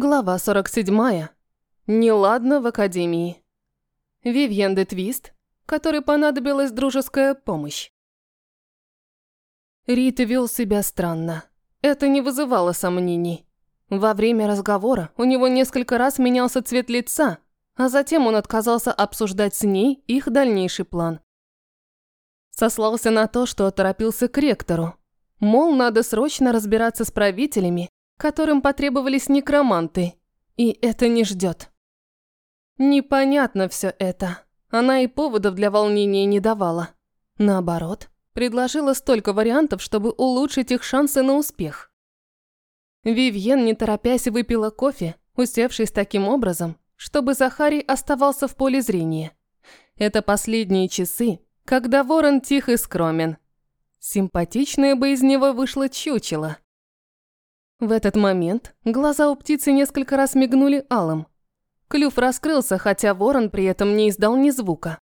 Глава 47. Неладно в академии. Вивьен де Твист, которой понадобилась дружеская помощь. Рит вел себя странно. Это не вызывало сомнений. Во время разговора у него несколько раз менялся цвет лица, а затем он отказался обсуждать с ней их дальнейший план. Сослался на то, что торопился к ректору. Мол, надо срочно разбираться с правителями которым потребовались некроманты, и это не ждет. Непонятно все это. Она и поводов для волнения не давала. Наоборот, предложила столько вариантов, чтобы улучшить их шансы на успех. Вивьен, не торопясь, выпила кофе, усевшись таким образом, чтобы Захарий оставался в поле зрения. Это последние часы, когда ворон тих и скромен. Симпатичное бы из него вышло чучело. В этот момент глаза у птицы несколько раз мигнули алым. Клюв раскрылся, хотя ворон при этом не издал ни звука.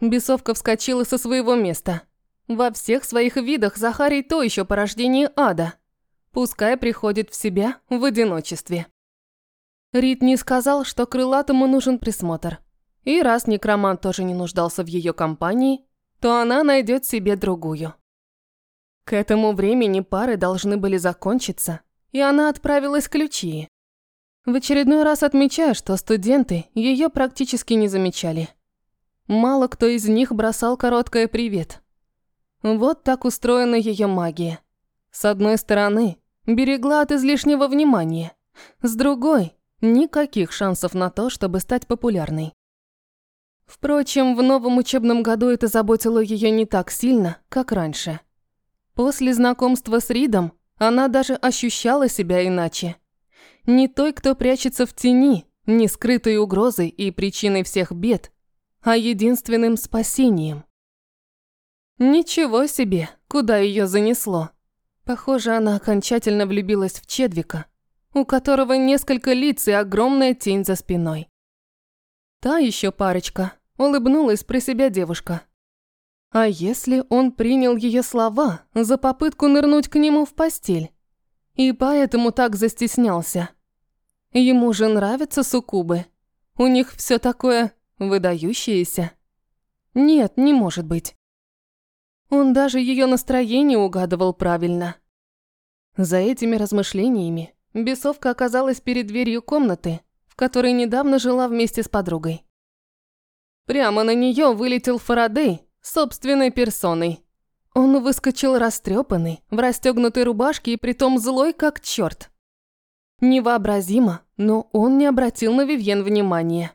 Бесовка вскочила со своего места. Во всех своих видах Захарий то еще порождение ада. Пускай приходит в себя в одиночестве. Рид не сказал, что крылатому нужен присмотр. И раз некромант тоже не нуждался в ее компании, то она найдет себе другую. К этому времени пары должны были закончиться, и она отправилась к Лючии. В очередной раз отмечаю, что студенты ее практически не замечали. Мало кто из них бросал короткое «привет». Вот так устроена ее магия. С одной стороны, берегла от излишнего внимания. С другой, никаких шансов на то, чтобы стать популярной. Впрочем, в новом учебном году это заботило ее не так сильно, как раньше. После знакомства с Ридом она даже ощущала себя иначе. Не той, кто прячется в тени, не скрытой угрозой и причиной всех бед, а единственным спасением. Ничего себе, куда ее занесло. Похоже, она окончательно влюбилась в Чедвика, у которого несколько лиц и огромная тень за спиной. Та еще парочка, улыбнулась про себя девушка. А если он принял ее слова за попытку нырнуть к нему в постель? И поэтому так застеснялся. Ему же нравятся суккубы. У них все такое выдающееся. Нет, не может быть. Он даже ее настроение угадывал правильно. За этими размышлениями бесовка оказалась перед дверью комнаты, в которой недавно жила вместе с подругой. Прямо на нее вылетел Фарадей собственной персоной. Он выскочил растрепанный, в расстегнутой рубашке и притом злой как черт. Невообразимо, но он не обратил на Вивьен внимания.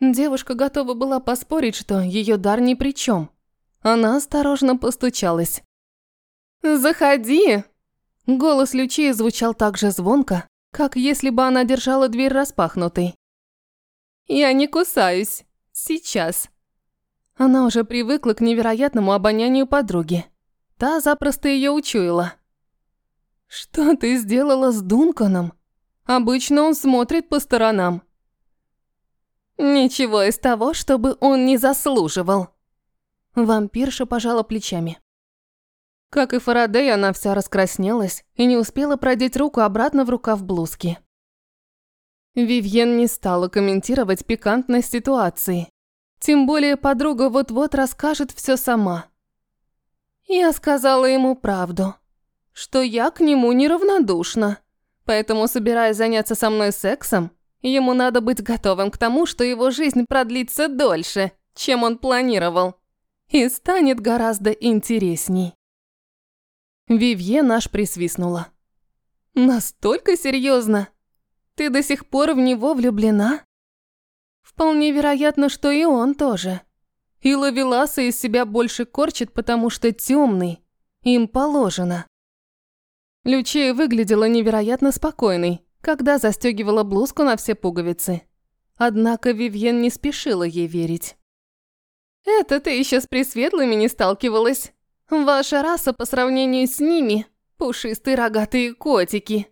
Девушка готова была поспорить, что ее дар ни при чем. Она осторожно постучалась. «Заходи!» Голос Лючии звучал так же звонко, как если бы она держала дверь распахнутой. «Я не кусаюсь. Сейчас». Она уже привыкла к невероятному обонянию подруги. Та запросто ее учуяла. «Что ты сделала с Дунканом? Обычно он смотрит по сторонам». «Ничего из того, чтобы он не заслуживал». Вампирша пожала плечами. Как и Фарадей, она вся раскраснелась и не успела продеть руку обратно в рукав блузки. Вивьен не стала комментировать пикантность ситуации. Тем более подруга вот-вот расскажет все сама. Я сказала ему правду, что я к нему неравнодушна. Поэтому, собираясь заняться со мной сексом, ему надо быть готовым к тому, что его жизнь продлится дольше, чем он планировал, и станет гораздо интересней. Вивье наш присвистнула. «Настолько серьезно? Ты до сих пор в него влюблена?» Вполне вероятно, что и он тоже. И Лавеласа из себя больше корчит, потому что темный. Им положено. Лючия выглядела невероятно спокойной, когда застегивала блузку на все пуговицы. Однако Вивьен не спешила ей верить. «Это ты еще с пресветлыми не сталкивалась. Ваша раса по сравнению с ними – пушистые рогатые котики.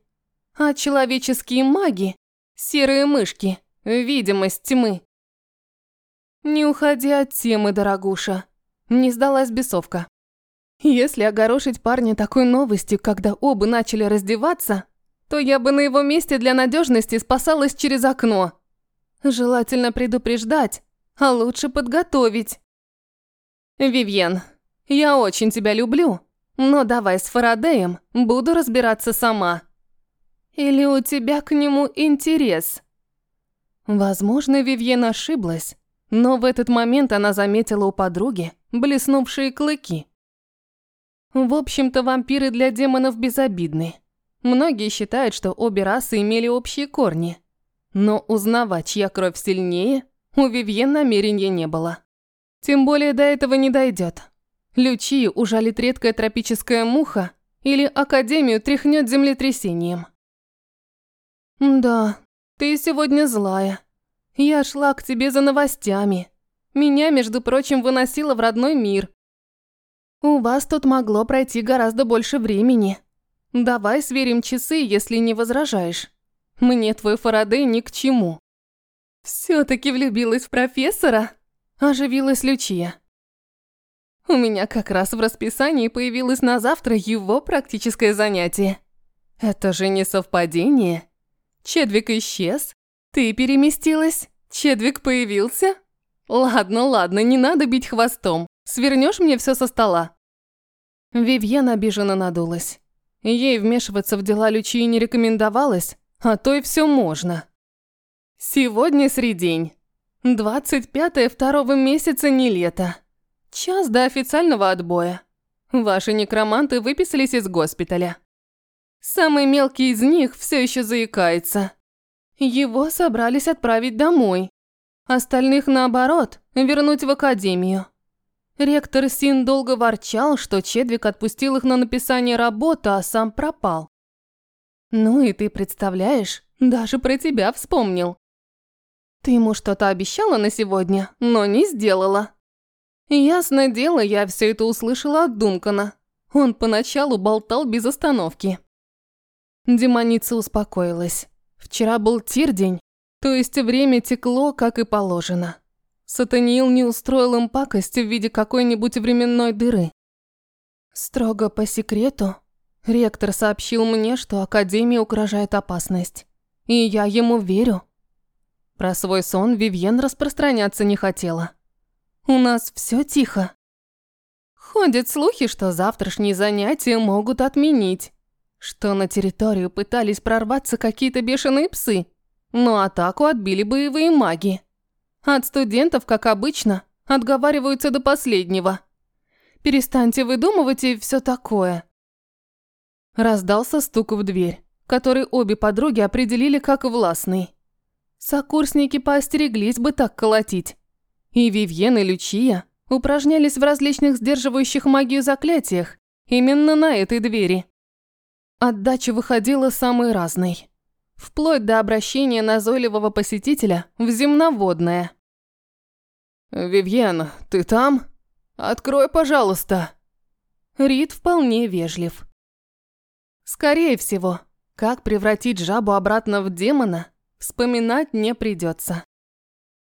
А человеческие маги – серые мышки – Видимость тьмы. Не уходи от темы, дорогуша. Не сдалась бесовка. Если огорошить парня такой новостью, когда оба начали раздеваться, то я бы на его месте для надежности спасалась через окно. Желательно предупреждать, а лучше подготовить. Вивьен, я очень тебя люблю, но давай с Фарадеем буду разбираться сама. Или у тебя к нему интерес? Возможно, Вивьен ошиблась, но в этот момент она заметила у подруги блеснувшие клыки. В общем-то, вампиры для демонов безобидны. Многие считают, что обе расы имели общие корни. Но узнавать, чья кровь сильнее, у Вивьен намерения не было. Тем более до этого не дойдет. Лючию ужалит редкая тропическая муха или Академию тряхнет землетрясением. «Да, ты сегодня злая. Я шла к тебе за новостями. Меня, между прочим, выносило в родной мир. У вас тут могло пройти гораздо больше времени. Давай сверим часы, если не возражаешь. Мне твой Фарадей ни к чему». «Всё-таки влюбилась в профессора?» – оживилась Лючия. У меня как раз в расписании появилось на завтра его практическое занятие. Это же не совпадение. Чедвик исчез, ты переместилась, Чедвик появился. Ладно, ладно, не надо бить хвостом. Свернешь мне все со стола. Вивьен обиженно надулась. Ей вмешиваться в дела Лючии не рекомендовалось, а то и все можно. Сегодня средень. 25 второго месяца не лето. Час до официального отбоя. Ваши некроманты выписались из госпиталя. Самый мелкий из них все еще заикается. Его собрались отправить домой. Остальных, наоборот, вернуть в академию. Ректор Син долго ворчал, что Чедвик отпустил их на написание работы, а сам пропал. Ну и ты представляешь, даже про тебя вспомнил. Ты ему что-то обещала на сегодня, но не сделала. Ясное дело, я все это услышала от Дункана. Он поначалу болтал без остановки. Демоница успокоилась. Вчера был тирдень, то есть время текло, как и положено. Сатаниил не устроил им пакость в виде какой-нибудь временной дыры. Строго по секрету, ректор сообщил мне, что Академии угрожает опасность. И я ему верю. Про свой сон Вивьен распространяться не хотела. У нас все тихо. Ходят слухи, что завтрашние занятия могут отменить. Что на территорию пытались прорваться какие-то бешеные псы, но атаку отбили боевые маги. От студентов, как обычно, отговариваются до последнего. Перестаньте выдумывать и все такое. Раздался стук в дверь, который обе подруги определили как властный. Сокурсники поостереглись бы так колотить. И Вивьен, и Лючия упражнялись в различных сдерживающих магию заклятиях именно на этой двери. Отдача выходила самой разной. Вплоть до обращения назойливого посетителя в земноводное. «Вивьен, ты там? Открой, пожалуйста!» Рид вполне вежлив. Скорее всего, как превратить жабу обратно в демона, вспоминать не придется.